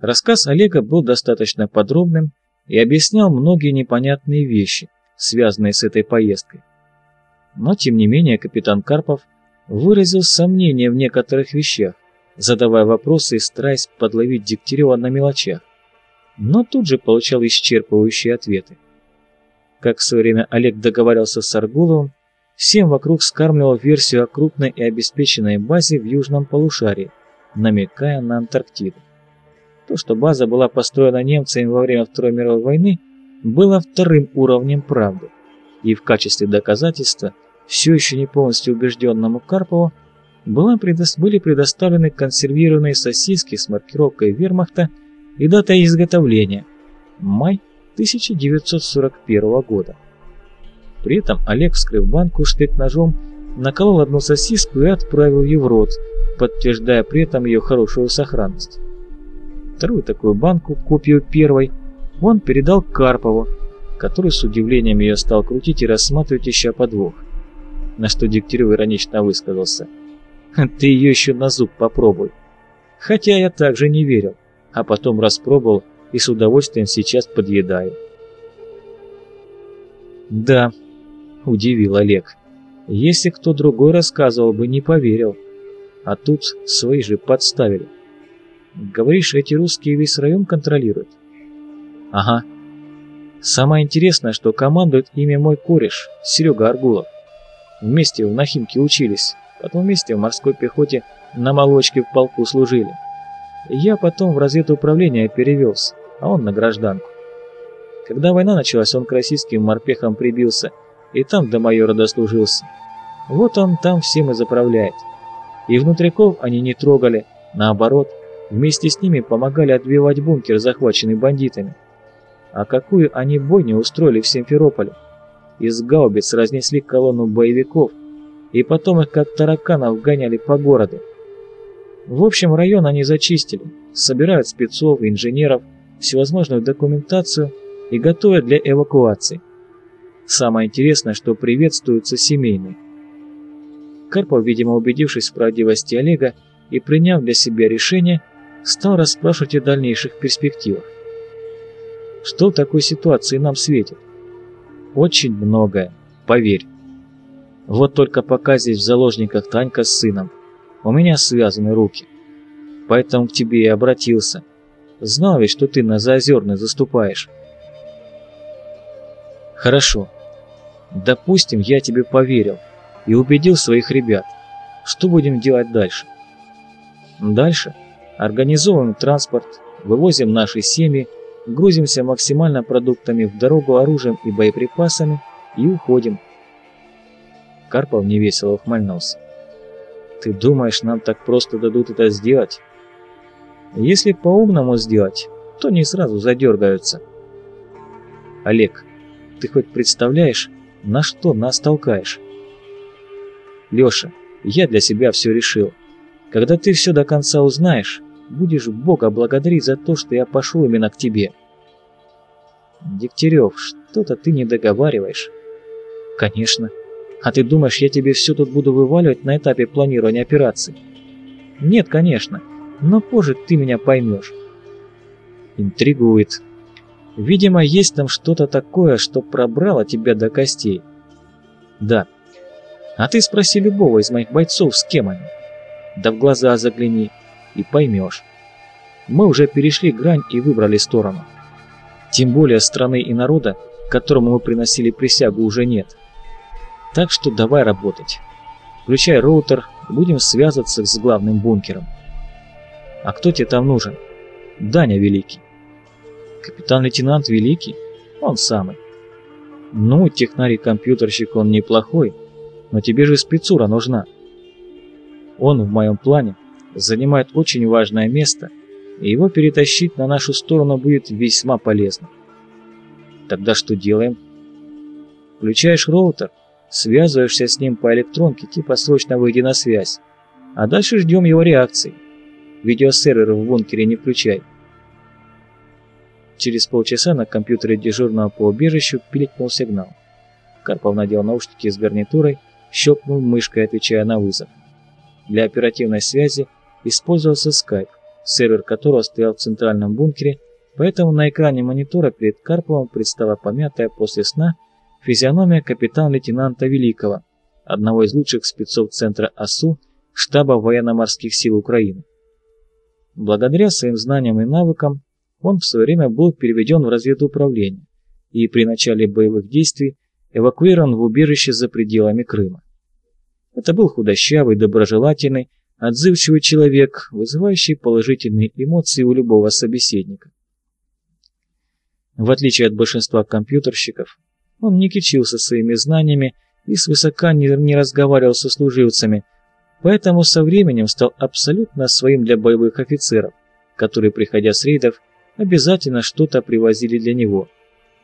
Рассказ Олега был достаточно подробным и объяснял многие непонятные вещи, связанные с этой поездкой. Но, тем не менее, капитан Карпов выразил сомнение в некоторых вещах, задавая вопросы и стараясь подловить Дегтярева на мелочах, но тут же получал исчерпывающие ответы. Как в свое время Олег договаривался с Аргуловым, всем вокруг скармливал версию о крупной и обеспеченной базе в южном полушарии, намекая на Антарктиду. То, что база была построена немцами во время Второй мировой войны, было вторым уровнем правды, и в качестве доказательства все еще не полностью убежденному Карпову была предо... были предоставлены консервированные сосиски с маркировкой вермахта и датой изготовления – май 1941 года. При этом Олег, вскрыв банку штык-ножом, наколол одну сосиску и отправил ее в рот, подтверждая при этом ее хорошую сохранность. Вторую такую банку, копию первой, он передал Карпову, который с удивлением ее стал крутить и рассматривать ища подвох. На что Дегтярев иронично высказался. «Ты ее еще на зуб попробуй». Хотя я также не верил, а потом распробовал и с удовольствием сейчас подъедаю. «Да», — удивил Олег. «Если кто другой рассказывал бы, не поверил. А тут свои же подставили. Говоришь, эти русские весь район контролируют? Ага. Самое интересное, что командует ими мой кореш, Серега Аргулов. Вместе в Нахимке учились, потом вместе в морской пехоте на молочке в полку служили. Я потом в разведуправление перевелся, а он на гражданку. Когда война началась, он к российским морпехам прибился, и там до майора дослужился. Вот он там всем и заправляет. И внутриков они не трогали, наоборот, Вместе с ними помогали отбивать бункер, захваченный бандитами. А какую они бойню устроили в Симферополе? Из гаубиц разнесли колонну боевиков, и потом их как тараканов гоняли по городу. В общем, район они зачистили, собирают спецов, инженеров, всевозможную документацию и готовят для эвакуации. Самое интересное, что приветствуются семейные. Карпов, видимо, убедившись в правдивости Олега и приняв для себя решение, стал расспрашивать о дальнейших перспективах. Что в такой ситуации нам светит? Очень многое, поверь. Вот только пока здесь в заложниках Танька с сыном, у меня связаны руки. Поэтому к тебе и обратился. Знал ведь, что ты на Заозерный заступаешь. Хорошо. Допустим, я тебе поверил и убедил своих ребят. Что будем делать дальше? Дальше? Организовываем транспорт, вывозим наши семьи, грузимся максимально продуктами в дорогу оружием и боеприпасами и уходим. Карпов невесело ухмыльнулся. Ты думаешь, нам так просто дадут это сделать? Если по-умному сделать, то не сразу задергаются. Олег, ты хоть представляешь, на что нас толкаешь? Леша, я для себя все решил. Когда ты все до конца узнаешь, будешь Бога благодарить за то, что я пошел именно к тебе. Дегтярев, что-то ты не договариваешь. Конечно. А ты думаешь, я тебе все тут буду вываливать на этапе планирования операции? Нет, конечно. Но позже ты меня поймешь. Интригует. Видимо, есть там что-то такое, что пробрало тебя до костей. Да. А ты спроси любого из моих бойцов, с кем они. Да в глаза загляни и поймешь. Мы уже перешли грань и выбрали сторону. Тем более страны и народа, которому мы приносили присягу, уже нет. Так что давай работать. Включай роутер, будем связываться с главным бункером. А кто тебе там нужен? Даня Великий. Капитан-лейтенант Великий? Он самый. Ну, технарий-компьютерщик он неплохой, но тебе же спецура нужна. Он в моем плане занимает очень важное место, и его перетащить на нашу сторону будет весьма полезно. Тогда что делаем? Включаешь роутер, связываешься с ним по электронке, типа срочно выйди на связь, а дальше ждем его реакции. Видеосервер в бункере не включай. Через полчаса на компьютере дежурного по убежищу пиликнул сигнал. Карпов надел наушники с гарнитурой, щелкнул мышкой, отвечая на вызов. Для оперативной связи использовался Skype, сервер которого стоял в центральном бункере, поэтому на экране монитора перед Карповым предстала помятая после сна физиономия капитан-лейтенанта Великого, одного из лучших спецов центра АСУ штаба военно-морских сил Украины. Благодаря своим знаниям и навыкам он в свое время был переведен в разведуправление и при начале боевых действий эвакуирован в убежище за пределами Крыма. Это был худощавый, доброжелательный, отзывчивый человек, вызывающий положительные эмоции у любого собеседника. В отличие от большинства компьютерщиков, он не кичился своими знаниями и свысока не, не разговаривал со служивцами, поэтому со временем стал абсолютно своим для боевых офицеров, которые, приходя с рейдов, обязательно что-то привозили для него.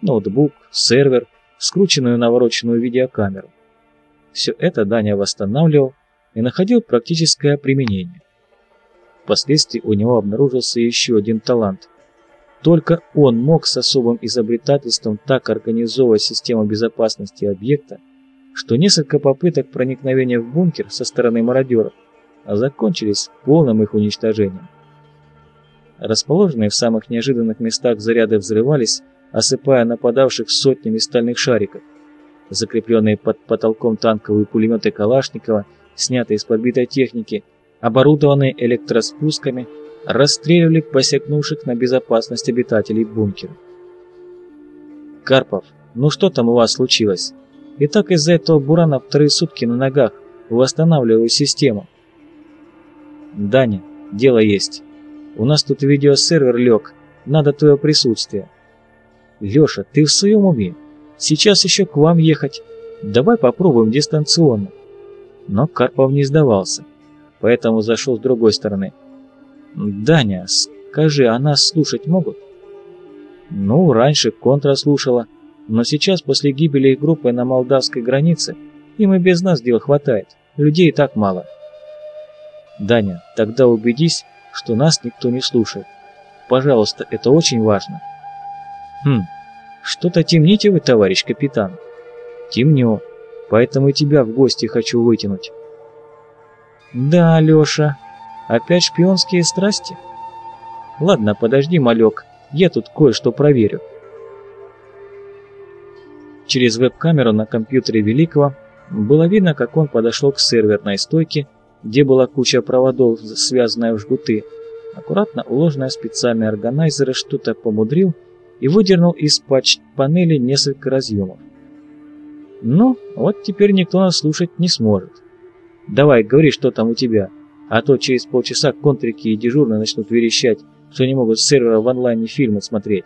Ноутбук, сервер, скрученную навороченную видеокамеру. Все это Даня восстанавливал и находил практическое применение. Впоследствии у него обнаружился еще один талант. Только он мог с особым изобретательством так организовывать систему безопасности объекта, что несколько попыток проникновения в бункер со стороны мародеров закончились полным их уничтожением. Расположенные в самых неожиданных местах заряды взрывались, осыпая нападавших сотнями стальных шариков. Закрепленные под потолком танковые пулеметы Калашникова, снятые из подбитой техники, оборудованные электроспусками, расстреливали посягнувших на безопасность обитателей бункера. «Карпов, ну что там у вас случилось? И так из-за этого бурана вторые сутки на ногах, восстанавливаю систему». «Даня, дело есть. У нас тут видеосервер лег, надо твое присутствие». «Леша, ты в своем уме? Сейчас еще к вам ехать. Давай попробуем дистанционно». Но Карпов не сдавался, поэтому зашел с другой стороны. «Даня, скажи, а нас слушать могут?» «Ну, раньше контра слушала, но сейчас после гибели их группы на молдавской границе им и без нас дел хватает, людей и так мало». «Даня, тогда убедись, что нас никто не слушает. Пожалуйста, это очень важно». «Хм, что-то темните вы, товарищ капитан». «Темнё, поэтому и тебя в гости хочу вытянуть». «Да, Лёша, Опять шпионские страсти? Ладно, подожди, малек, я тут кое-что проверю. Через веб-камеру на компьютере Великого было видно, как он подошел к серверной стойке, где была куча проводов, связанная в жгуты. Аккуратно уложенная в специальные органайзеры что-то помудрил и выдернул из пач панели несколько разъемов. Ну, вот теперь никто нас слушать не сможет. Давай, говори, что там у тебя. А то через полчаса контрики и дежурные начнут верещать, что не могут с сервера в онлайне фильмы смотреть.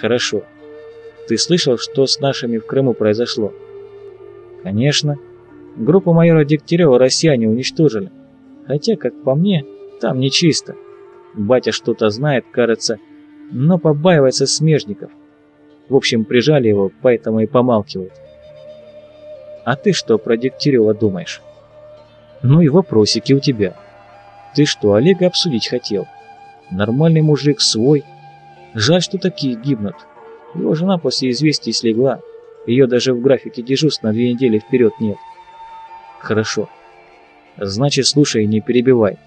Хорошо. Ты слышал, что с нашими в Крыму произошло? Конечно. Группу майора Дегтярева россияне уничтожили. Хотя, как по мне, там нечисто. Батя что-то знает, кажется, но побаивается смежников. В общем, прижали его, поэтому и помалкивают. А ты что про Дегтярева думаешь? Ну и вопросики у тебя. Ты что, Олега обсудить хотел? Нормальный мужик, свой. Жаль, что такие гибнут. Его жена после известий слегла. Ее даже в графике дежурств на две недели вперед нет. Хорошо. Значит, слушай, не перебивай.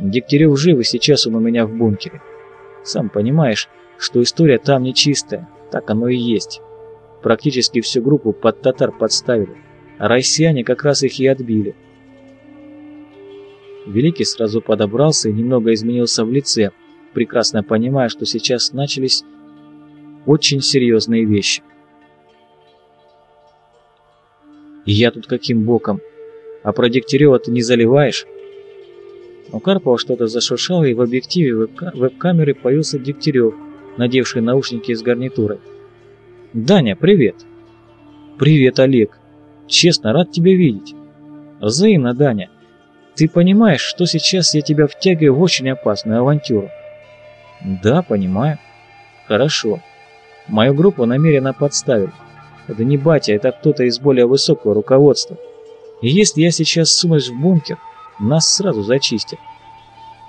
Дегтярев жив, и сейчас он у меня в бункере. Сам понимаешь, что история там нечистая. Так оно и есть. Практически всю группу под татар подставили. А россияне как раз их и отбили. Великий сразу подобрался и немного изменился в лице, прекрасно понимая, что сейчас начались очень серьезные вещи. Я тут каким боком? А про Дегтярева ты не заливаешь? У Карпова что-то зашуршало, и в объективе веб-камеры появился Дегтярев, надевший наушники с гарнитурой. «Даня, привет!» «Привет, Олег! Честно, рад тебя видеть!» «Взаимно, Даня! Ты понимаешь, что сейчас я тебя втягиваю в очень опасную авантюру? Да, понимаю. Хорошо. Мою группу намеренно подставили. Это не батя, это кто-то из более высокого руководства. И если я сейчас сунусь в бункер, нас сразу зачистят.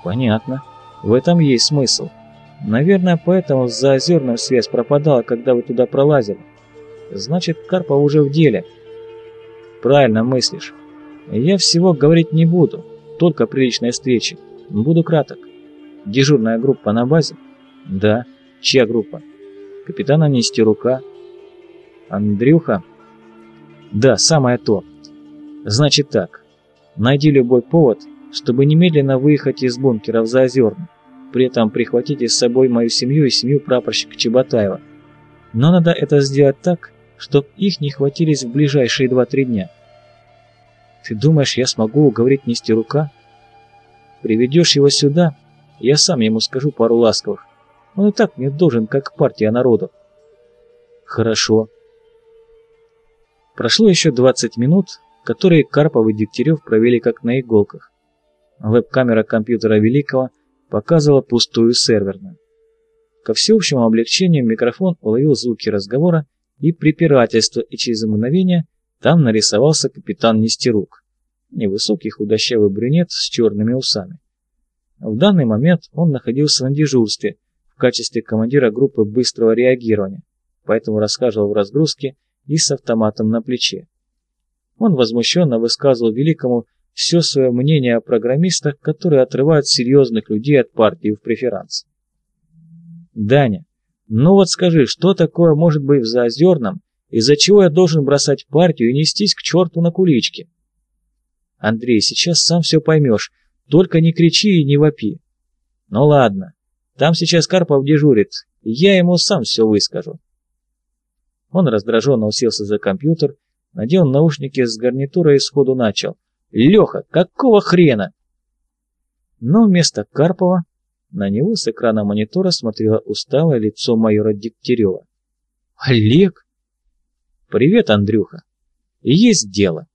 Понятно. В этом есть смысл. Наверное, поэтому заозерная связь пропадала, когда вы туда пролазили. Значит, Карпа уже в деле. Правильно мыслишь. Я всего говорить не буду, только при личной встрече. Буду краток. Дежурная группа на базе? Да. Чья группа? Капитана Нестерука. Андрюха? Да, самое то. Значит так. Найди любой повод, чтобы немедленно выехать из бункера в Заозерный. При этом прихватите с собой мою семью и семью прапорщика Чеботаева. Но надо это сделать так, чтоб их не хватились в ближайшие 2-3 дня. Ты думаешь, я смогу уговорить нести рука? Приведешь его сюда, я сам ему скажу пару ласковых. Он и так мне должен, как партия народов. Хорошо. Прошло еще 20 минут, которые Карпов и Дегтярев провели как на иголках. Веб-камера компьютера Великого показывала пустую серверную. Ко всеобщему облегчению микрофон уловил звуки разговора и препирательства, и через мгновение там нарисовался капитан Нестерук, невысокий худощавый брюнет с черными усами. В данный момент он находился на дежурстве в качестве командира группы быстрого реагирования, поэтому рассказывал в разгрузке и с автоматом на плече. Он возмущенно высказывал Великому все свое мнение о программистах, которые отрывают серьезных людей от партии в преферанс. «Даня, ну вот скажи, что такое может быть в Заозерном, из-за чего я должен бросать партию и нестись к черту на куличке?» «Андрей, сейчас сам все поймешь, только не кричи и не вопи». «Ну ладно, там сейчас Карпов дежурит, я ему сам все выскажу». Он раздраженно уселся за компьютер, надел наушники с гарнитурой и сходу начал. «Леха, какого хрена?» Но вместо Карпова на него с экрана монитора смотрело усталое лицо майора Дегтярева. «Олег?» «Привет, Андрюха. Есть дело».